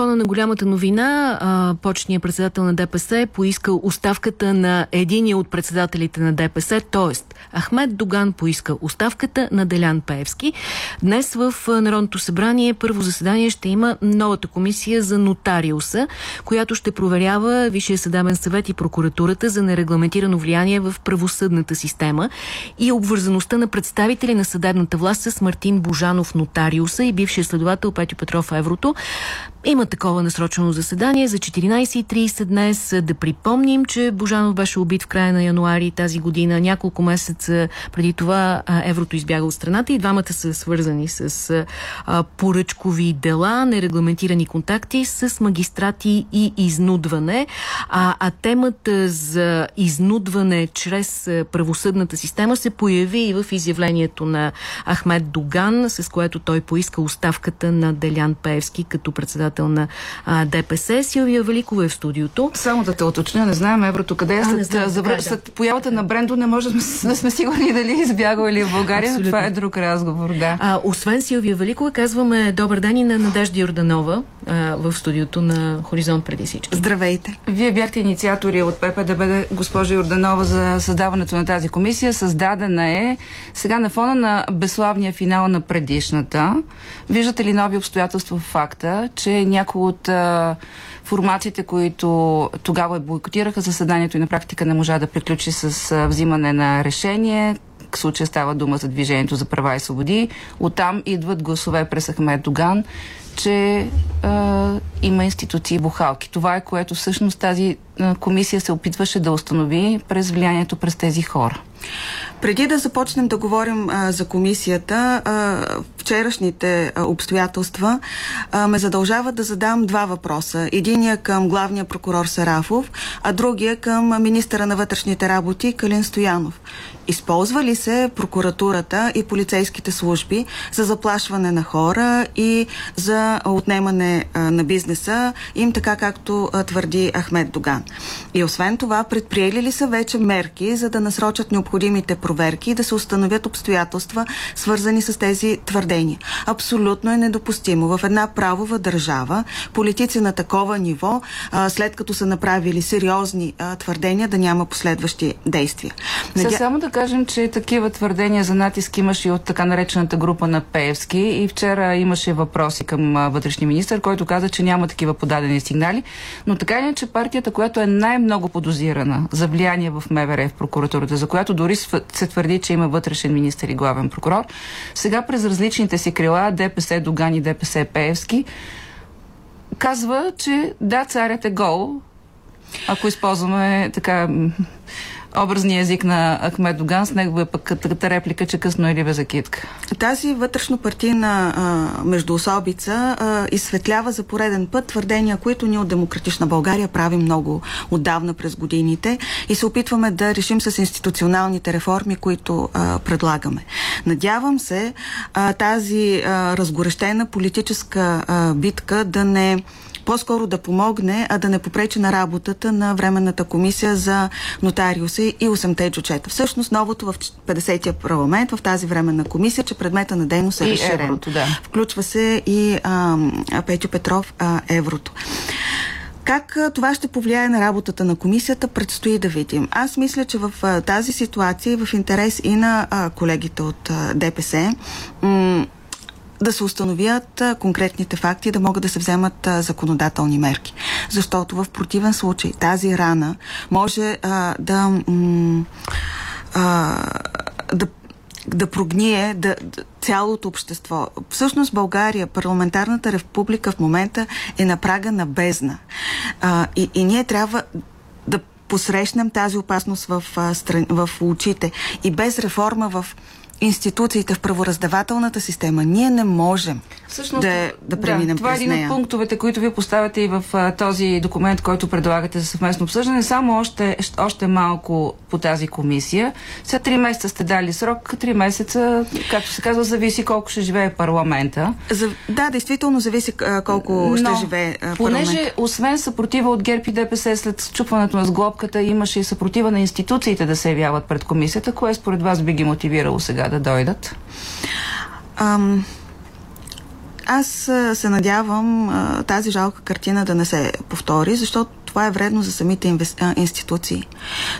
фона на голямата новина, а, почетният председател на ДПС е поискал оставката на единия от председателите на ДПС, т.е. Ахмед Доган поиска оставката на Делян Пеевски. Днес в Народното събрание първо заседание ще има новата комисия за нотариуса, която ще проверява Висшия съдебен съвет и прокуратурата за нерегламентирано влияние в правосъдната система и обвързаността на представители на съдебната власт с Мартин Божанов нотариуса и бившия следовател Петю Петров Еврото. Има такова насрочено заседание за 14.30 днес. Да припомним, че Божанов беше убит в края на януари тази година. Няколко месеца преди това еврото избяга от страната и двамата са свързани с поръчкови дела, нерегламентирани контакти с магистрати и изнудване. А, а темата за изнудване чрез правосъдната система се появи и в изявлението на Ахмед Доган, с което той поиска оставката на Делян Пеевски като председател председател на а, ДПС. Силвия Великова е в студиото. Само да те уточня, не знаем еврото къде е. След, знам, за, да. след появата на Брендо не може да сме, да сме сигурни дали е избягал или в България, но това е друг разговор. Да. А, освен Силвия Великова, казваме добър ден и на Надежда Йорданова а, в студиото на Хоризонт преди всички. Здравейте. Вие бяхте инициатори от ППДБ, госпожа Йорданова, за създаването на тази комисия. Създадена е сега на фона на безславния финал на предишната. Виждате ли нови обстоятелства в факта, че някои от а, формациите, които тогава бойкотираха заседанието и на практика не можа да приключи с а, взимане на решение, в случая става дума за Движението за права и свободи. Оттам идват гласове през Ахмед Доган, че а, има институции бухалки. Това е което всъщност тази а, комисия се опитваше да установи през влиянието през тези хора. Преди да започнем да говорим а, за комисията, а, вчерашните обстоятелства а, ме задължават да задам два въпроса. Единия към главния прокурор Сарафов, а другия към министъра на вътрешните работи Калин Стоянов. Използва ли се прокуратурата и полицейските служби за заплашване на хора и за отнемане на бизнеса им, така както твърди Ахмед Доган? И освен това, предприели ли са вече мерки, за да насрочат необходимите проверки и да се установят обстоятелства, свързани с тези твърдения? Абсолютно е недопустимо в една правова държава политици на такова ниво, след като са направили сериозни твърдения, да няма последващи действия. Надя... Само да кажем, че такива твърдения за натиск имаше и от така наречената група на Пеевски. И вчера имаше въпроси към вътрешния министр, който каза, че няма такива подадени сигнали, но така е, че партията, която е най-много подозирана за влияние в МВР в прокуратурата, за която дори се твърди, че има вътрешен министр и главен прокурор, сега през различните си крила, ДПС Догани, ДПС Пеевски, казва, че да, царят е гол, ако използваме така образния език на Ахмед Доган с негова пък като реплика, че късно е ливе за китка. Тази вътрешно-партийна междуособица а, изсветлява за пореден път твърдения, които ние от Демократична България правим много отдавна през годините и се опитваме да решим с институционалните реформи, които а, предлагаме. Надявам се а, тази а, разгорещена политическа а, битка да не по-скоро да помогне, а да не попречи на работата на Временната комисия за нотариуса и 8-те джучета. Всъщност новото в 50-я парламент, в тази Временна комисия, че предмета на дейност е разширен. Еврото, да. Включва се и а, Петю Петров а, еврото. Как това ще повлияе на работата на комисията, предстои да видим. Аз мисля, че в тази ситуация, в интерес и на колегите от ДПС, да се установят конкретните факти, да могат да се вземат законодателни мерки. Защото в противен случай тази рана може а, да, а, да да прогние да, цялото общество. Всъщност България, парламентарната република в момента е на прага на бездна. А, и, и ние трябва да посрещнем тази опасност в, в очите. И без реформа в институциите в правораздавателната система, ние не можем Всъщност, да, да преминем да, това е един нея. от пунктовете, които вие поставяте и в а, този документ, който предлагате за съвместно обсъждане. Само още, още малко по тази комисия. Сега три месеца сте дали срок. Три месеца, както се казва, зависи колко ще живее парламента. За, да, действително зависи а, колко Но, ще живее а, парламент. Понеже, освен съпротива от ГЕРБ и ДПС след счупването на сглобката, имаше и съпротива на институциите да се явяват пред комисията, кое според вас би ги мотивирало сега да дойдат? Ам, Аз се надявам тази жалка картина да не се повтори, защото това е вредно за самите институции.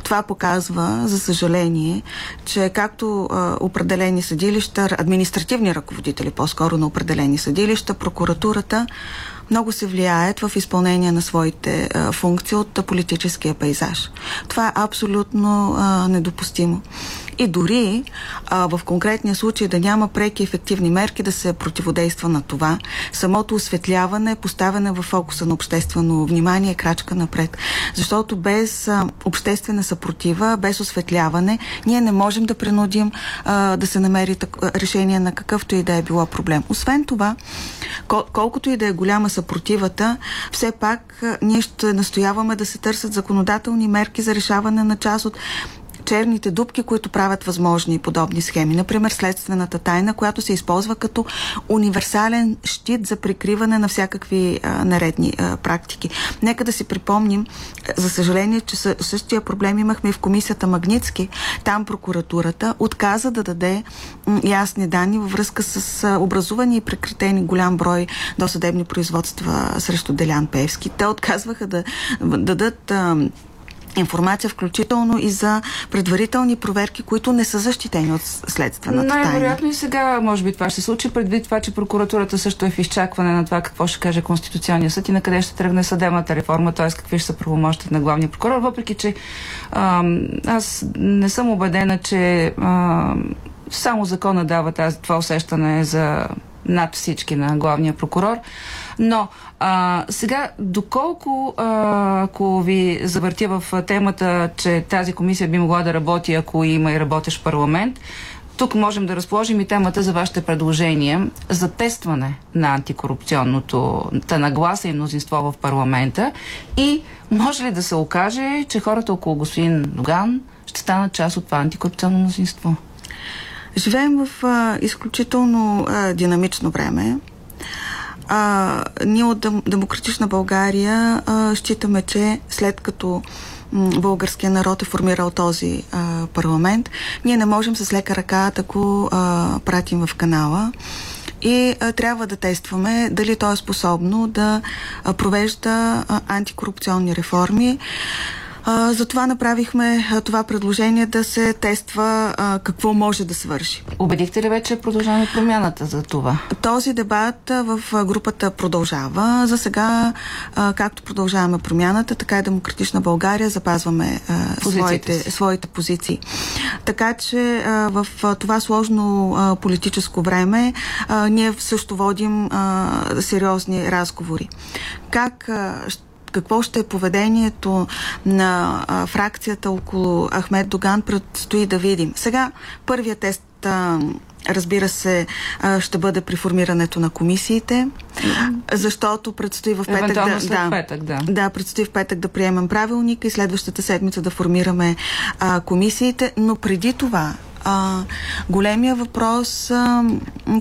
Това показва, за съжаление, че както определени съдилища, административни ръководители по-скоро на определени съдилища, прокуратурата много се влияят в изпълнение на своите функции от политическия пейзаж. Това е абсолютно недопустимо и дори а, в конкретния случай да няма преки ефективни мерки да се противодейства на това. Самото осветляване, поставяне в фокуса на обществено внимание е крачка напред. Защото без а, обществена съпротива, без осветляване, ние не можем да принудим а, да се намери так, решение на какъвто и да е било проблем. Освен това, кол- колкото и да е голяма съпротивата, все пак а, ние ще настояваме да се търсят законодателни мерки за решаване на част от черните дубки, които правят възможни подобни схеми. Например, следствената тайна, която се използва като универсален щит за прикриване на всякакви а, наредни а, практики. Нека да си припомним, за съжаление, че същия проблем имахме и в комисията Магницки. Там прокуратурата отказа да даде ясни данни във връзка с образувани и прекратени голям брой досъдебни производства срещу Делян Певски. Те отказваха да, да дадат а, информация, включително и за предварителни проверки, които не са защитени от следствената тайна. Най-вероятно и сега, може би, това ще се случи, предвид това, че прокуратурата също е в изчакване на това какво ще каже Конституционния съд и на къде ще тръгне съдебната реформа, т.е. какви ще са правомощите на главния прокурор, въпреки, че а, аз не съм убедена, че а, само закона дава това усещане за над всички на главния прокурор. Но а, сега, доколко, а, ако ви завъртя в темата, че тази комисия би могла да работи, ако има и работещ парламент, тук можем да разположим и темата за вашите предложения за тестване на антикорупционното нагласа и мнозинство в парламента и може ли да се окаже, че хората около господин Доган ще станат част от това антикорупционно мнозинство? Живеем в а, изключително а, динамично време. А, ние от Демократична България а, считаме, че след като българския народ е формирал този а, парламент, ние не можем с лека ръка да го а, пратим в канала и а, трябва да тестваме дали то е способно да а, провежда а, антикорупционни реформи. А, затова направихме а, това предложение да се тества а, какво може да свърши. Убедихте ли вече продължаваме промяната за това? Този дебат а, в групата продължава. За сега, а, както продължаваме промяната, така и Демократична България запазваме а, своите, своите позиции. Така че а, в а, това сложно а, политическо време а, ние също водим а, сериозни разговори. Как а, какво ще е поведението на а, фракцията около Ахмед Доган, предстои да видим. Сега първият тест а, разбира се, ще бъде при формирането на комисиите, защото предстои в петък да, да, петък, да. да, предстои в петък да приемем правилника и следващата седмица да формираме а, комисиите, но преди това а, големия въпрос, а,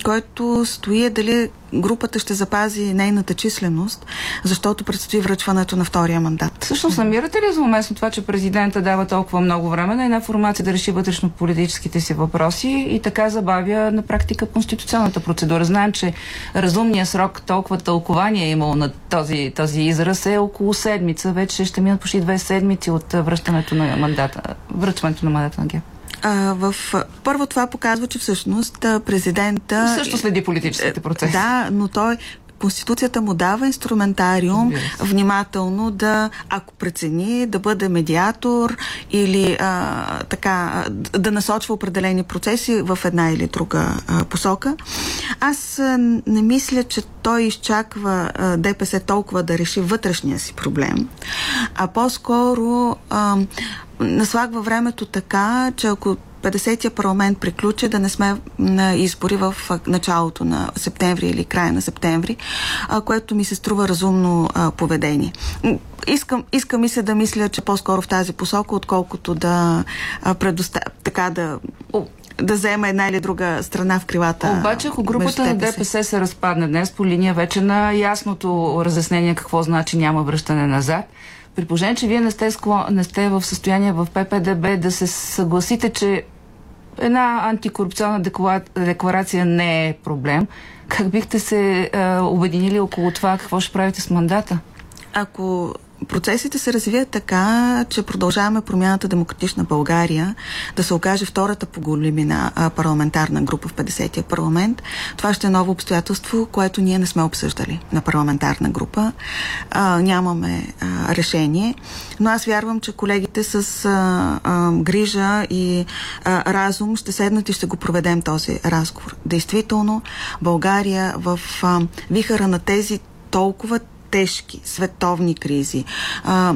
който стои е дали групата ще запази нейната численост, защото предстои връчването на втория мандат. Всъщност, намирате ли за уместно това, че президента дава толкова много време на една формация да реши вътрешно-политическите си въпроси и така забавя на практика конституционната процедура? Знаем, че разумният срок, толкова тълкование е имало на този, този израз е около седмица. Вече ще минат почти две седмици от връщането на мандата, връчването на мандата на ГЕП. А, в, първо това показва, че всъщност президента... Също следи политическите процеси. Да, но той Конституцията му дава инструментариум внимателно да, ако прецени, да бъде медиатор или а, така, да насочва определени процеси в една или друга а, посока. Аз а, не мисля, че той изчаква а, ДПС толкова да реши вътрешния си проблем, а по-скоро наслагва времето така, че ако 50-я парламент приключи, да не сме на избори в началото на септември или края на септември, а, което ми се струва разумно а, поведение. Искам, искам и се да мисля, че по-скоро в тази посока, отколкото да предоставя, така да да взема една или друга страна в крилата. Обаче, ако групата на ДПС се разпадне днес по линия вече на ясното разяснение какво значи няма връщане назад, при положение, че вие не сте, склон, не сте в състояние в ППДБ да се съгласите, че една антикорупционна декларация не е проблем, как бихте се а, обединили около това? Какво ще правите с мандата? Ако процесите се развият така, че продължаваме промяната Демократична България да се окаже втората по големина парламентарна група в 50-я парламент. Това ще е ново обстоятелство, което ние не сме обсъждали на парламентарна група. А, нямаме а, решение, но аз вярвам, че колегите с а, а, грижа и а, разум ще седнат и ще го проведем този разговор. Действително, България в а, вихара на тези толкова тежки световни кризи, а,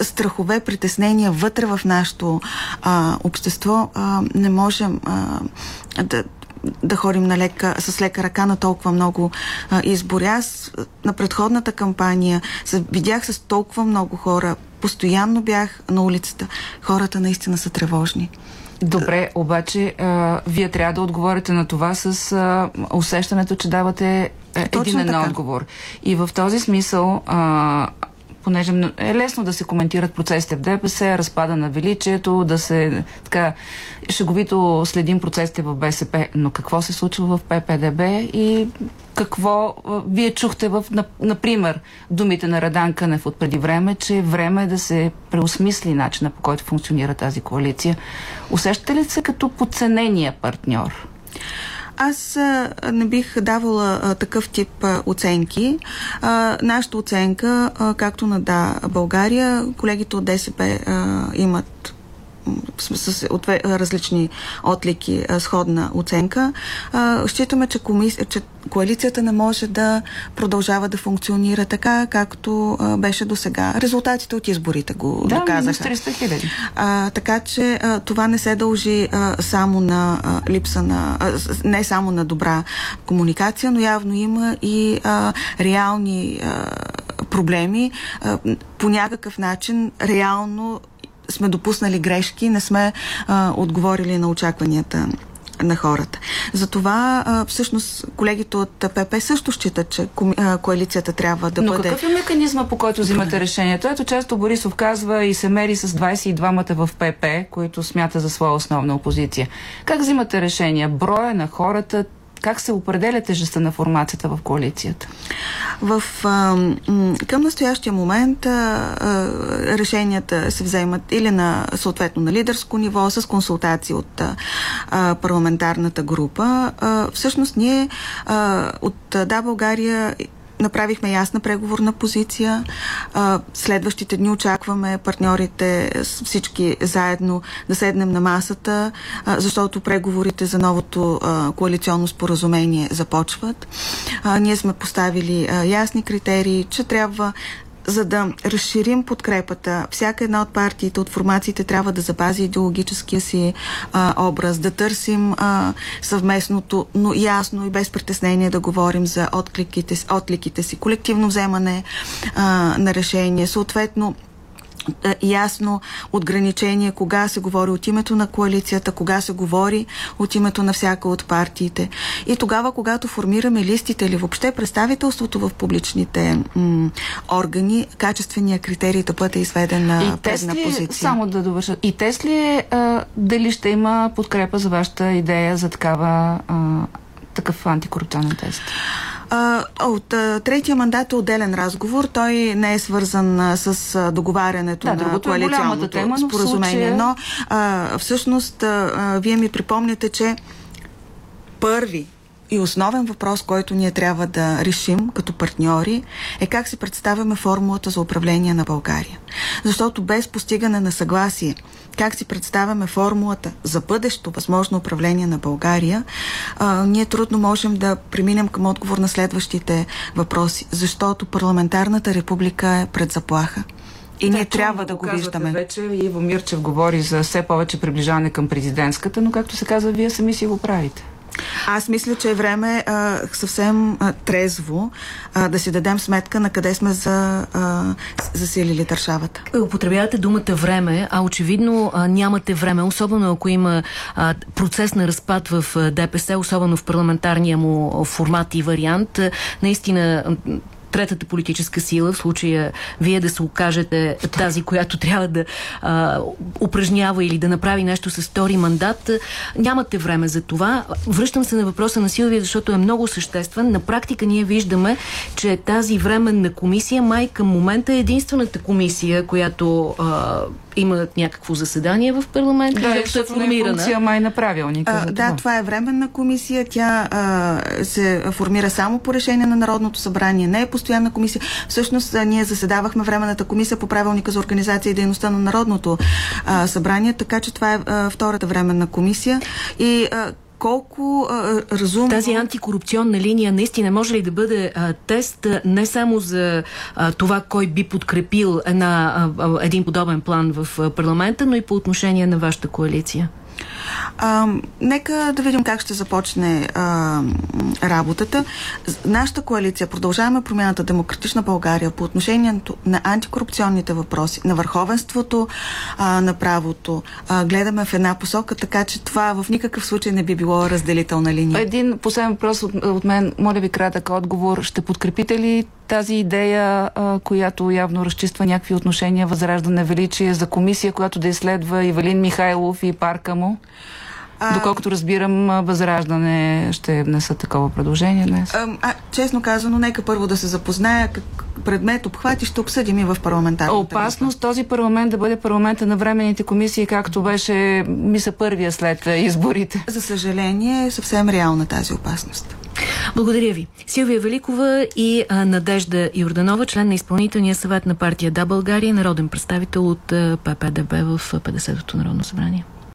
страхове, притеснения вътре в нашето а, общество, а, не можем а, да да ходим на лека, с лека ръка на толкова много а, избори. Аз на предходната кампания се, видях с толкова много хора. Постоянно бях на улицата. Хората наистина са тревожни. Добре, обаче а, вие трябва да отговорите на това с а, усещането, че давате е, един отговор. И в този смисъл а, понеже е лесно да се коментират процесите в ДПС, разпада на величието, да се така шеговито следим процесите в БСП. Но какво се случва в ППДБ и какво вие чухте в, например, думите на Радан Кънев от преди време, че е време да се преосмисли начина по който функционира тази коалиция. Усещате ли се като подценения партньор? Аз а, не бих давала а, такъв тип а, оценки. А, нашата оценка, а, както на Да България, колегите от ДСП а, имат с, различни отлики, сходна оценка. Считаме, че, комис... че коалицията не може да продължава да функционира така, както беше до сега. Резултатите от изборите го да, доказаха. 300 хиляди. така че а, това не се дължи а, само на а, липса на... А, не само на добра комуникация, но явно има и а, реални а, проблеми. А, по някакъв начин реално сме допуснали грешки, не сме а, отговорили на очакванията на хората. Затова а, всъщност колегите от ПП също считат, че коми, а, коалицията трябва да Но бъде... Но какъв е механизма, по който взимате решението? Ето често Борисов казва и се мери с 22-мата в ПП, които смята за своя основна опозиция. Как взимате решения? Броя на хората, как се определя тежестта на формацията в коалицията? В, а, към настоящия момент а, решенията се вземат или на съответно на лидерско ниво, с консултации от а, парламентарната група. А, всъщност ние а, от Да България направихме ясна преговорна позиция. Следващите дни очакваме партньорите всички заедно да седнем на масата, защото преговорите за новото коалиционно споразумение започват. Ние сме поставили ясни критерии, че трябва за да разширим подкрепата, всяка една от партиите, от формациите трябва да запази идеологическия си а, образ, да търсим а, съвместното, но ясно и без притеснение да говорим за откликите, отликите си, колективно вземане а, на решение, съответно ясно отграничение кога се говори от името на коалицията, кога се говори от името на всяка от партиите. И тогава, когато формираме листите или въобще представителството в публичните м- органи, качествения критерий да бъде изведен на предна ли, позиция. Само да довърша. И тест ли е дали ще има подкрепа за вашата идея за такава а, такъв антикорупционен тест? А, от а, третия мандат е отделен разговор. Той не е свързан а, с а, договарянето да, на коалиционното е тема, но споразумение. Случая... Но а, всъщност а, а, вие ми припомняте, че първи и основен въпрос, който ние трябва да решим като партньори е как си представяме формулата за управление на България. Защото без постигане на съгласие, как си представяме формулата за бъдещо възможно управление на България, а, ние трудно можем да преминем към отговор на следващите въпроси, защото парламентарната република е пред заплаха. И ние трябва да го виждаме. Вече Иво Мирчев говори за все повече приближаване към президентската, но както се казва, вие сами си го правите. Аз мисля, че е време а, съвсем а, трезво а, да си дадем сметка на къде сме за, а, засилили държавата. Употребявате думата време, а очевидно а, нямате време, особено ако има а, процес на разпад в ДПС, особено в парламентарния му формат и вариант. Наистина третата политическа сила, в случая вие да се окажете тази, която трябва да а, упражнява или да направи нещо с втори мандат, нямате време за това. Връщам се на въпроса на Силвия, защото е много съществен. На практика ние виждаме, че тази временна комисия май към момента е единствената комисия, която а, има някакво заседание в парламента. Да, е формирана. Функция май на правилника. А, да, това е временна комисия. Тя а, се формира само по решение на Народното събрание. Не е постоянна комисия. Всъщност а, ние заседавахме временната комисия по правилника за организация и дейността на Народното а, събрание, така че това е а, втората временна комисия. И а, колко а, разумно... Тази антикорупционна линия наистина може ли да бъде а, тест не само за а, това кой би подкрепил една, а, един подобен план в парламента, но и по отношение на вашата коалиция? А, нека да видим как ще започне а, работата. Нашата коалиция продължаваме промяната Демократична България по отношение на антикорупционните въпроси, на върховенството а, на правото. А, гледаме в една посока, така че това в никакъв случай не би било разделителна линия. Един последен въпрос от, от мен. Моля ви кратък отговор. Ще подкрепите ли тази идея, а, която явно разчиства някакви отношения, възраждане величие за комисия, която да изследва Ивалин Михайлов и парка му? А... Доколкото разбирам, Възраждане ще внеса такова предложение днес. А, а, честно казано, нека първо да се запозная как предмет, обхват и ще обсъдим и в парламентарната Опасност този парламент да бъде парламента на временните комисии, както беше, мисля, първия след изборите. За съжаление, е съвсем реална тази опасност. Благодаря ви. Силвия Великова и а, Надежда Йорданова, член на изпълнителния съвет на партия Да България, народен представител от ППДБ в 50-то Народно събрание.